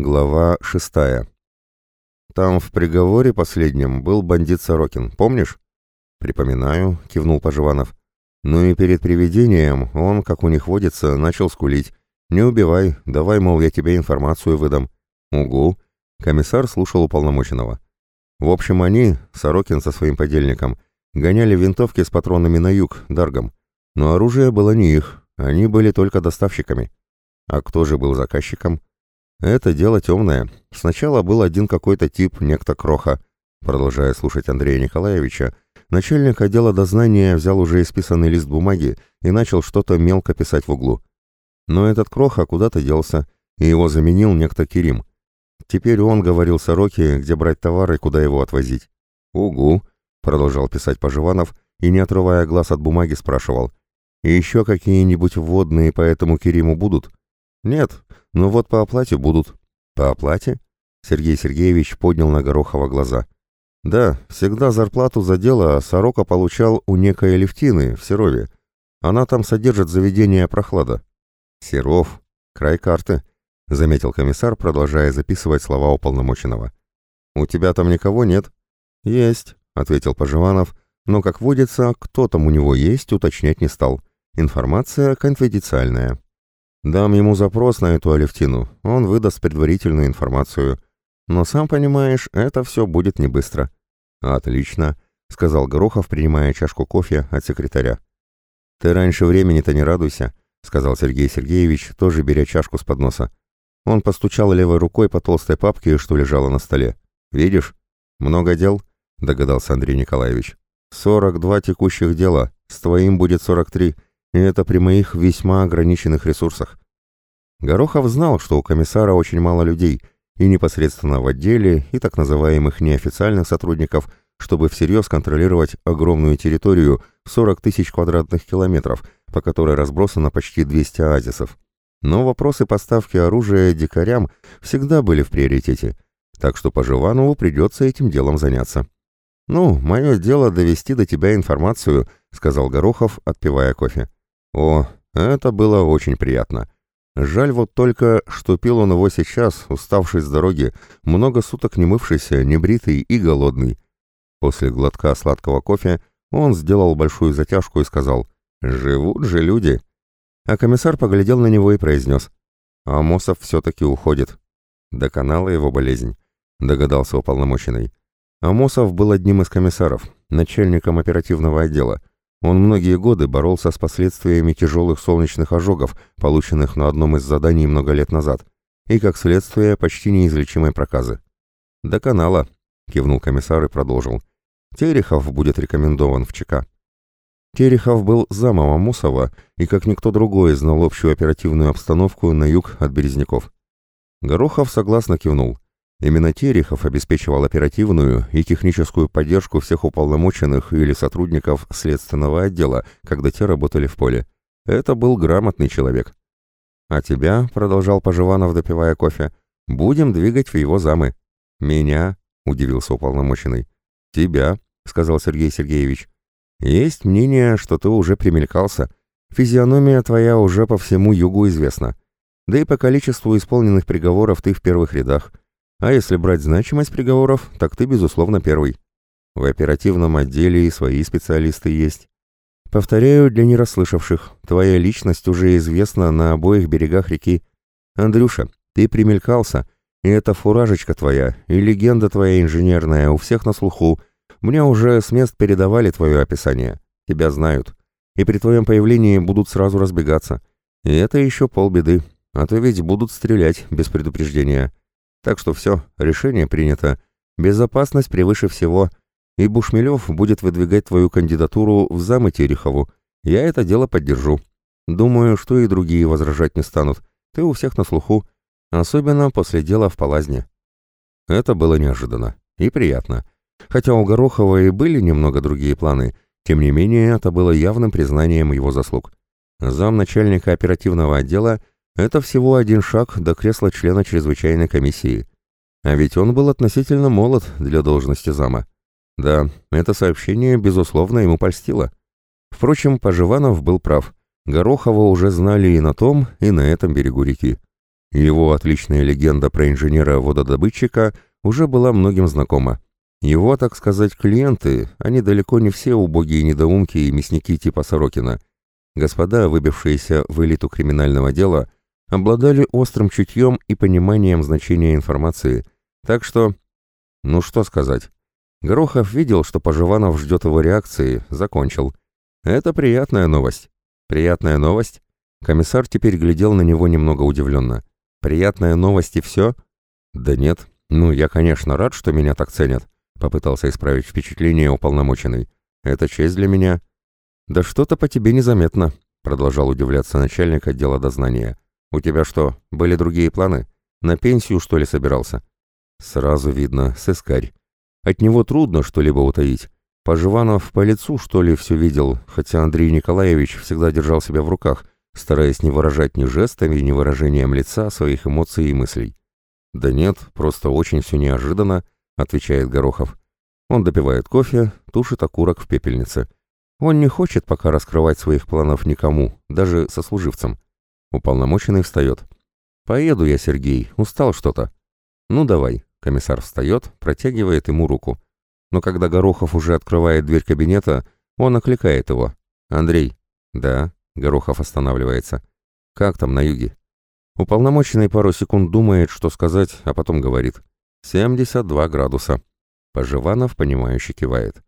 Глава шестая. Там в приговоре последнем был бандит Сорокин, помнишь? Припоминаю, кивнул Поживанов. Ну и перед приведением он, как у них водится, начал скулить. Не убивай, давай, мол, я тебе информацию выдам. Угу. Комиссар слушал уполномоченного. В общем, они, Сорокин со своим подельником, гоняли винтовки с патронами на юг, Даргом. Но оружие было не их, они были только доставщиками. А кто же был заказчиком? Это дело темное. Сначала был один какой-то тип, некто Кроха. Продолжая слушать Андрея Николаевича, начальник отдела дознания взял уже исписанный лист бумаги и начал что-то мелко писать в углу. Но этот Кроха куда-то делся, и его заменил некто Кирим. Теперь он говорил Сороке, где брать товары и куда его отвозить. «Угу», — продолжал писать Поживанов, и, не отрывая глаз от бумаги, спрашивал. «И еще какие-нибудь вводные по этому Кириму будут?» «Нет, но вот по оплате будут». «По оплате?» Сергей Сергеевич поднял на Горохова глаза. «Да, всегда зарплату за дело Сорока получал у некой Левтины в Серове. Она там содержит заведение «Прохлада». «Серов. Край карты», — заметил комиссар, продолжая записывать слова уполномоченного. «У тебя там никого нет?» «Есть», — ответил Поживанов, но, как водится, кто там у него есть, уточнять не стал. Информация конфиденциальная. Дам ему запрос на эту Алевтину, он выдаст предварительную информацию. Но сам понимаешь, это все будет не быстро. Отлично, сказал Горохов, принимая чашку кофе от секретаря. Ты раньше времени-то не радуйся, сказал Сергей Сергеевич, тоже беря чашку с подноса. Он постучал левой рукой по толстой папке, что лежала на столе. «Видишь? Много дел?» — догадался Андрей Николаевич. «Сорок два текущих дела. С твоим будет сорок три и это при моих весьма ограниченных ресурсах. Горохов знал, что у комиссара очень мало людей, и непосредственно в отделе, и так называемых неофициальных сотрудников, чтобы всерьез контролировать огромную территорию 40 тысяч квадратных километров, по которой разбросано почти 200 оазисов. Но вопросы поставки оружия дикарям всегда были в приоритете, так что по Живанову придется этим делом заняться. «Ну, мое дело довести до тебя информацию», — сказал Горохов, отпивая кофе. О, это было очень приятно. Жаль вот только, что пил он его сейчас, уставший с дороги, много суток не мывшийся, небритый и голодный. После глотка сладкого кофе он сделал большую затяжку и сказал «Живут же люди». А комиссар поглядел на него и произнес «Амосов все-таки уходит». До канала его болезнь, догадался уполномоченный. Амосов был одним из комиссаров, начальником оперативного отдела. Он многие годы боролся с последствиями тяжелых солнечных ожогов, полученных на одном из заданий много лет назад, и, как следствие, почти неизлечимой проказы. «До канала», — кивнул комиссар и продолжил. «Терехов будет рекомендован в ЧК». Терехов был замом Амусова и, как никто другой, знал общую оперативную обстановку на юг от Березняков. Горохов согласно кивнул. Именно Терехов обеспечивал оперативную и техническую поддержку всех уполномоченных или сотрудников следственного отдела, когда те работали в поле. Это был грамотный человек. «А тебя», — продолжал Поживанов, допивая кофе, — «будем двигать в его замы». «Меня?» — удивился уполномоченный. «Тебя», — сказал Сергей Сергеевич. «Есть мнение, что ты уже примелькался. Физиономия твоя уже по всему югу известна. Да и по количеству исполненных приговоров ты в первых рядах». А если брать значимость приговоров, так ты, безусловно, первый. В оперативном отделе и свои специалисты есть. Повторяю для нерасслышавших, твоя личность уже известна на обоих берегах реки. Андрюша, ты примелькался, и эта фуражечка твоя, и легенда твоя инженерная у всех на слуху. Мне уже с мест передавали твое описание. Тебя знают. И при твоем появлении будут сразу разбегаться. И это еще полбеды. А то ведь будут стрелять без предупреждения. Так что все, решение принято. Безопасность превыше всего. И Бушмелев будет выдвигать твою кандидатуру в замы Терехову. Я это дело поддержу. Думаю, что и другие возражать не станут. Ты у всех на слуху. Особенно после дела в Палазне. Это было неожиданно и приятно. Хотя у Горохова и были немного другие планы, тем не менее это было явным признанием его заслуг. Зам начальника оперативного отдела это всего один шаг до кресла члена чрезвычайной комиссии. А ведь он был относительно молод для должности зама. Да, это сообщение, безусловно, ему польстило. Впрочем, Поживанов был прав. Горохова уже знали и на том, и на этом берегу реки. Его отличная легенда про инженера-вододобытчика уже была многим знакома. Его, так сказать, клиенты, они далеко не все убогие недоумки и мясники типа Сорокина. Господа, выбившиеся в элиту криминального дела, обладали острым чутьем и пониманием значения информации. Так что... Ну что сказать. Горохов видел, что Поживанов ждет его реакции, закончил. Это приятная новость. Приятная новость? Комиссар теперь глядел на него немного удивленно. Приятная новость и все? Да нет. Ну, я, конечно, рад, что меня так ценят. Попытался исправить впечатление уполномоченный. Это честь для меня. Да что-то по тебе незаметно, продолжал удивляться начальник отдела дознания. У тебя что, были другие планы? На пенсию, что ли, собирался? Сразу видно, сыскарь. От него трудно что-либо утаить. Поживанов по лицу, что ли, все видел, хотя Андрей Николаевич всегда держал себя в руках, стараясь не выражать ни жестами, ни выражением лица своих эмоций и мыслей. «Да нет, просто очень все неожиданно», — отвечает Горохов. Он допивает кофе, тушит окурок в пепельнице. Он не хочет пока раскрывать своих планов никому, даже сослуживцам. Уполномоченный встает. «Поеду я, Сергей, устал что-то». «Ну давай». Комиссар встает, протягивает ему руку. Но когда Горохов уже открывает дверь кабинета, он окликает его. «Андрей». «Да». Горохов останавливается. «Как там на юге?» Уполномоченный пару секунд думает, что сказать, а потом говорит. «72 градуса». Поживанов, понимающе кивает.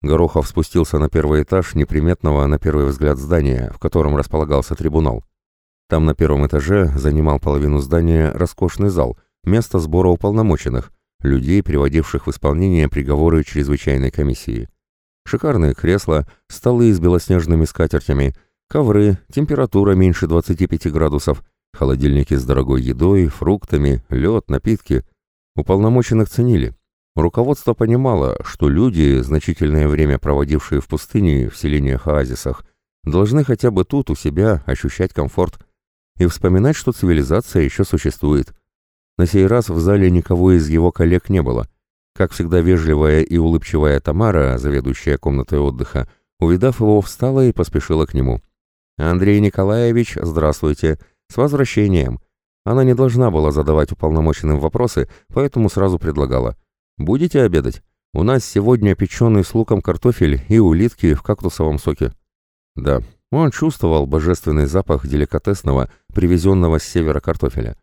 Горохов спустился на первый этаж неприметного на первый взгляд здания, в котором располагался трибунал. Там на первом этаже занимал половину здания роскошный зал, место сбора уполномоченных, людей, приводивших в исполнение приговоры чрезвычайной комиссии. Шикарные кресла, столы с белоснежными скатертями – Ковры, температура меньше 25 градусов, холодильники с дорогой едой, фруктами, лед, напитки. Уполномоченных ценили. Руководство понимало, что люди, значительное время проводившие в пустыне, в селениях-оазисах, должны хотя бы тут у себя ощущать комфорт и вспоминать, что цивилизация еще существует. На сей раз в зале никого из его коллег не было. Как всегда вежливая и улыбчивая Тамара, заведующая комнатой отдыха, увидав его, встала и поспешила к нему. «Андрей Николаевич, здравствуйте. С возвращением». Она не должна была задавать уполномоченным вопросы, поэтому сразу предлагала. «Будете обедать? У нас сегодня печеный с луком картофель и улитки в кактусовом соке». Да, он чувствовал божественный запах деликатесного, привезенного с севера картофеля.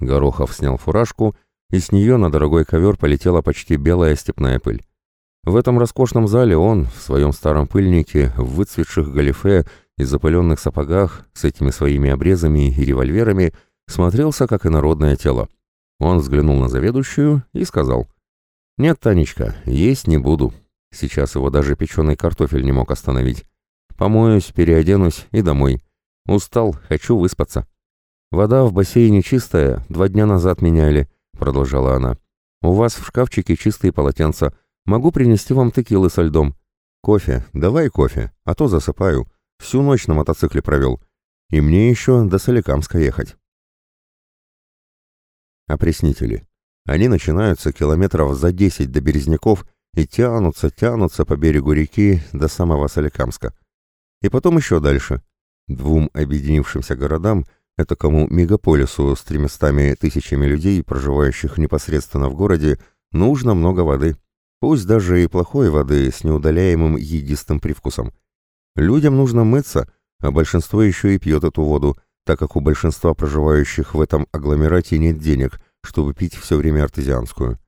Горохов снял фуражку, и с нее на дорогой ковер полетела почти белая степная пыль. В этом роскошном зале он, в своем старом пыльнике, в выцветших галифе и запыленных сапогах с этими своими обрезами и револьверами смотрелся как инородное тело. Он взглянул на заведующую и сказал, «Нет, Танечка, есть не буду. Сейчас его даже печеный картофель не мог остановить. Помоюсь, переоденусь и домой. Устал, хочу выспаться». «Вода в бассейне чистая, два дня назад меняли», — продолжала она. «У вас в шкафчике чистые полотенца. Могу принести вам текилы со льдом. Кофе, давай кофе, а то засыпаю. Всю ночь на мотоцикле провел. И мне еще до Соликамска ехать. Опреснители. Они начинаются километров за 10 до Березняков и тянутся, тянутся по берегу реки до самого Соликамска. И потом еще дальше. Двум объединившимся городам, это кому мегаполису с тремястами тысячами людей, проживающих непосредственно в городе, нужно много воды. Пусть даже и плохой воды с неудаляемым едистым привкусом. Людям нужно мыться, а большинство еще и пьет эту воду, так как у большинства проживающих в этом агломерате нет денег, чтобы пить все время артезианскую.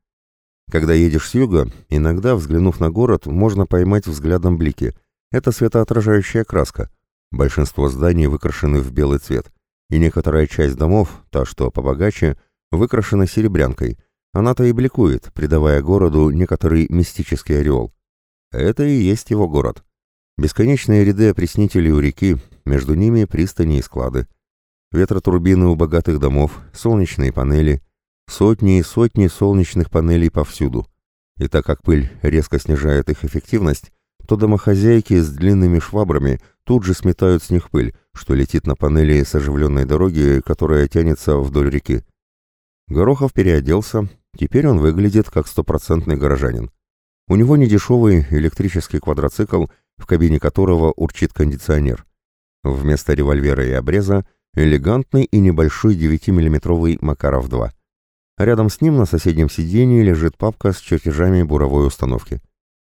Когда едешь с юга, иногда, взглянув на город, можно поймать взглядом блики. Это светоотражающая краска. Большинство зданий выкрашены в белый цвет, и некоторая часть домов, та, что побогаче, выкрашена серебрянкой. Она-то и бликует, придавая городу некоторый мистический ореол. Это и есть его город. Бесконечные ряды опреснителей у реки, между ними пристани и склады. Ветротурбины у богатых домов, солнечные панели, сотни и сотни солнечных панелей повсюду. И так как пыль резко снижает их эффективность, то домохозяйки с длинными швабрами тут же сметают с них пыль, что летит на панели с оживленной дороги, которая тянется вдоль реки. Горохов переоделся, теперь он выглядит как стопроцентный горожанин. У него недешевый электрический квадроцикл – в кабине которого урчит кондиционер. Вместо револьвера и обреза элегантный и небольшой 9-миллиметровый Макаров-2. Рядом с ним на соседнем сиденье лежит папка с чертежами буровой установки.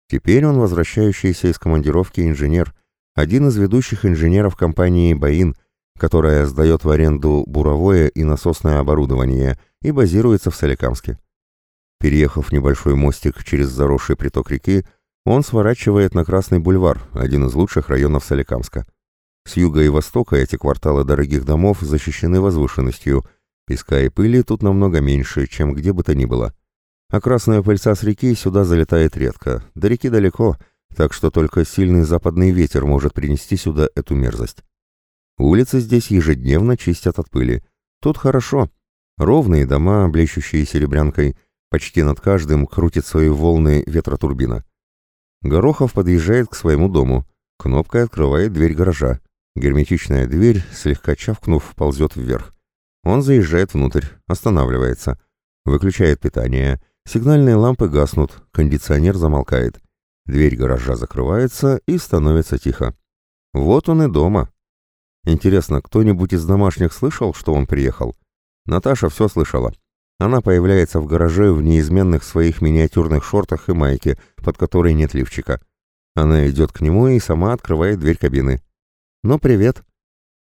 Теперь он возвращающийся из командировки инженер, один из ведущих инженеров компании «Баин», которая сдает в аренду буровое и насосное оборудование и базируется в Соликамске. Переехав небольшой мостик через заросший приток реки, он сворачивает на Красный бульвар, один из лучших районов Соликамска. С юга и востока эти кварталы дорогих домов защищены возвышенностью, песка и пыли тут намного меньше, чем где бы то ни было. А красная пыльца с реки сюда залетает редко, до реки далеко, так что только сильный западный ветер может принести сюда эту мерзость. Улицы здесь ежедневно чистят от пыли. Тут хорошо. Ровные дома, блещущие серебрянкой, почти над каждым крутит свои волны ветротурбина. Горохов подъезжает к своему дому. Кнопкой открывает дверь гаража. Герметичная дверь, слегка чавкнув, ползет вверх. Он заезжает внутрь, останавливается. Выключает питание. Сигнальные лампы гаснут, кондиционер замолкает. Дверь гаража закрывается и становится тихо. Вот он и дома. Интересно, кто-нибудь из домашних слышал, что он приехал? Наташа все слышала. Она появляется в гараже в неизменных своих миниатюрных шортах и майке, под которой нет лифчика. Она идет к нему и сама открывает дверь кабины. «Ну, привет!»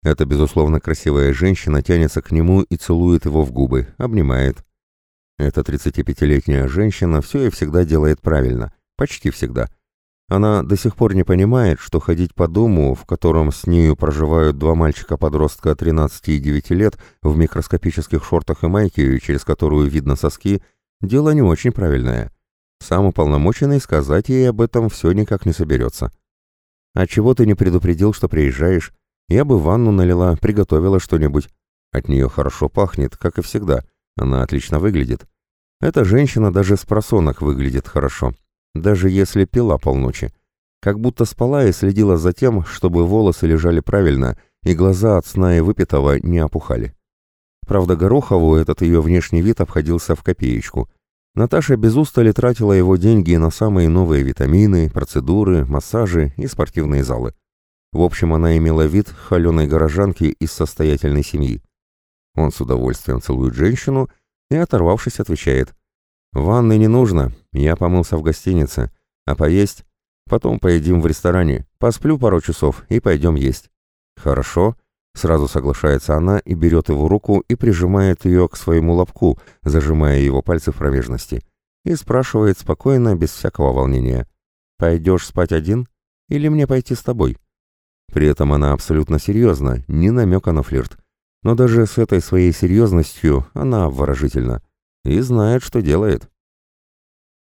Эта, безусловно, красивая женщина тянется к нему и целует его в губы, обнимает. Эта 35-летняя женщина все и всегда делает правильно, почти всегда. Она до сих пор не понимает, что ходить по дому, в котором с нею проживают два мальчика-подростка 13 и 9 лет, в микроскопических шортах и майке, через которую видно соски, дело не очень правильное. Сам уполномоченный сказать ей об этом все никак не соберется. «А чего ты не предупредил, что приезжаешь? Я бы ванну налила, приготовила что-нибудь. От нее хорошо пахнет, как и всегда. Она отлично выглядит. Эта женщина даже с просонок выглядит хорошо даже если пила полночи. Как будто спала и следила за тем, чтобы волосы лежали правильно и глаза от сна и выпитого не опухали. Правда, Горохову этот ее внешний вид обходился в копеечку. Наташа без устали тратила его деньги на самые новые витамины, процедуры, массажи и спортивные залы. В общем, она имела вид холеной горожанки из состоятельной семьи. Он с удовольствием целует женщину и, оторвавшись, отвечает. «Ванны не нужно, я помылся в гостинице. А поесть? Потом поедим в ресторане. Посплю пару часов и пойдем есть». «Хорошо», — сразу соглашается она и берет его руку и прижимает ее к своему лобку, зажимая его пальцы в промежности. И спрашивает спокойно, без всякого волнения. «Пойдешь спать один? Или мне пойти с тобой?» При этом она абсолютно серьезна, ни намека на флирт. Но даже с этой своей серьезностью она обворожительна и знает, что делает.